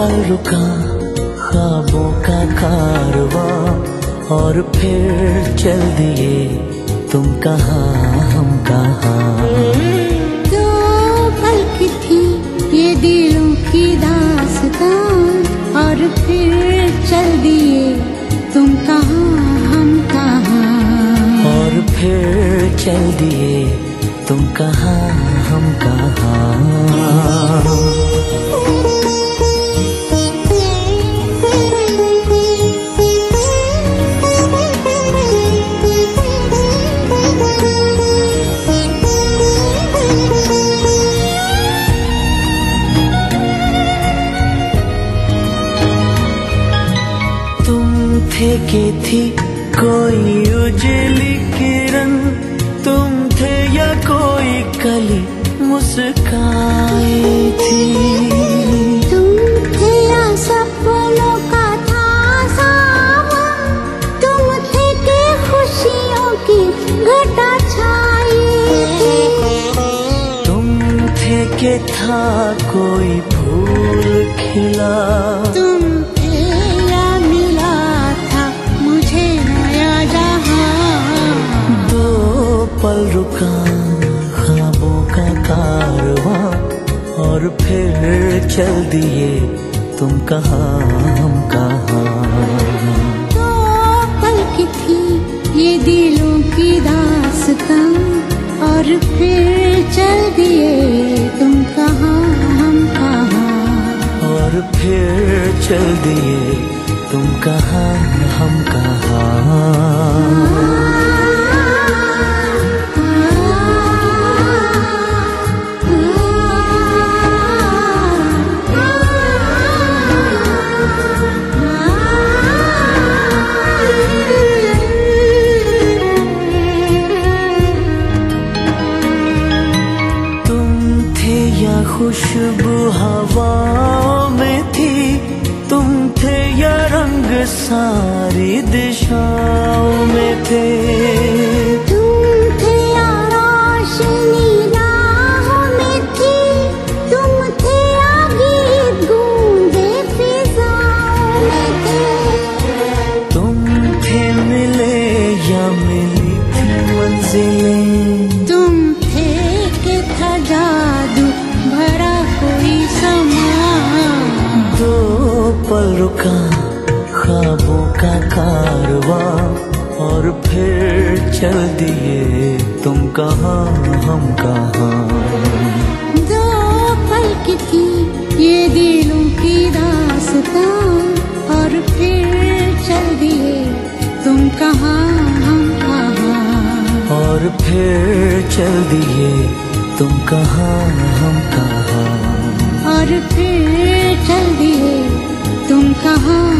पल रुका ख्वाबों का कारवा। और फिर चल दिए तुम कहा हम कहा। दो पल की थी ये दिलों की दास्तान। और फिर चल दिए तुम कहा हम कहा। और फिर चल दिए तुम कहा हम कहा। थे के थी कोई उजली किरण? तुम थे या कोई कली मुस्काई थी? तुम थे या सपनों का था सावन तुम थे के खुशियों की घटा छाई तुम थे के था कोई फूल खिला? और फिर चल दिए तुम कहा हम कहा। तो पल की थी ये दिलों की दास्तां और फिर चल दिए तुम कहाँ हम कहाँ। और फिर चल दिए तुम कहा हम कहा। खुशबू हवाओं में थी। तुम थे या रंग सारी दिशाओं में थे। रुका ख्वाबों का कारवा और फिर चल दिए तुम कहा हम कहा। दो पल की थी ये दिलों की दास्तां और फिर चल दिए तुम कहाँ हम कहाँ। और फिर चल दिए तुम कहा हम कहा। और फिर कहाँ